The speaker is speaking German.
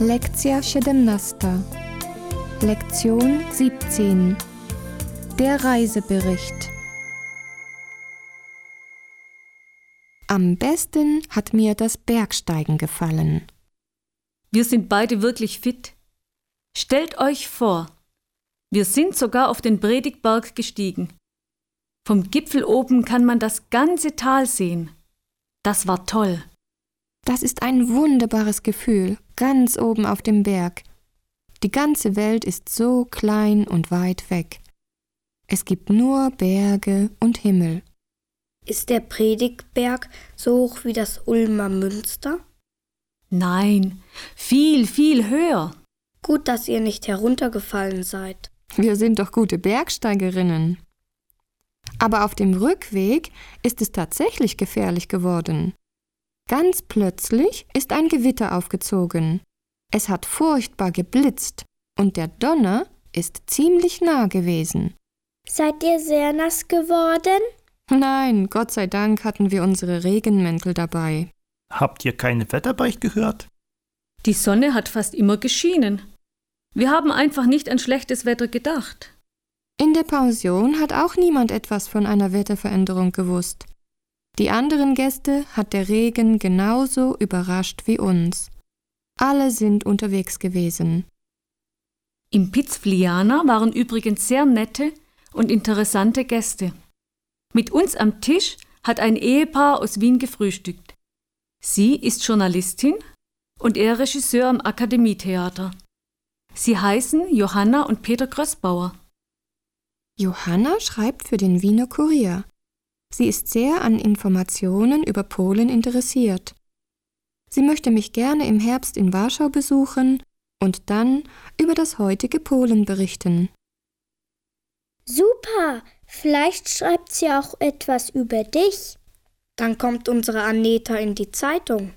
Lekcja 17. Lektion 17. Der Reisebericht. Am besten hat mir das Bergsteigen gefallen. Wir sind beide wirklich fit. Stellt euch vor, wir sind sogar auf den Predigberg gestiegen. Vom Gipfel oben kann man das ganze Tal sehen. Das war toll. Das ist ein wunderbares Gefühl, ganz oben auf dem Berg. Die ganze Welt ist so klein und weit weg. Es gibt nur Berge und Himmel. Ist der Predigberg so hoch wie das Ulmer Münster? Nein, viel, viel höher. Gut, dass ihr nicht heruntergefallen seid. Wir sind doch gute Bergsteigerinnen. Aber auf dem Rückweg ist es tatsächlich gefährlich geworden. Ganz plötzlich ist ein Gewitter aufgezogen. Es hat furchtbar geblitzt und der Donner ist ziemlich nah gewesen. Seid ihr sehr nass geworden? Nein, Gott sei Dank hatten wir unsere Regenmäntel dabei. Habt ihr keinen Wetterbericht gehört? Die Sonne hat fast immer geschienen. Wir haben einfach nicht an schlechtes Wetter gedacht. In der Pension hat auch niemand etwas von einer Wetterveränderung gewusst. Die anderen Gäste hat der Regen genauso überrascht wie uns. Alle sind unterwegs gewesen. Im Pizzfliana waren übrigens sehr nette und interessante Gäste. Mit uns am Tisch hat ein Ehepaar aus Wien gefrühstückt. Sie ist Journalistin und er Regisseur am Akademietheater. Sie heißen Johanna und Peter Größbauer. Johanna schreibt für den Wiener Kurier. Sie ist sehr an Informationen über Polen interessiert. Sie möchte mich gerne im Herbst in Warschau besuchen und dann über das heutige Polen berichten. Super! Vielleicht schreibt sie auch etwas über dich. Dann kommt unsere Aneta in die Zeitung.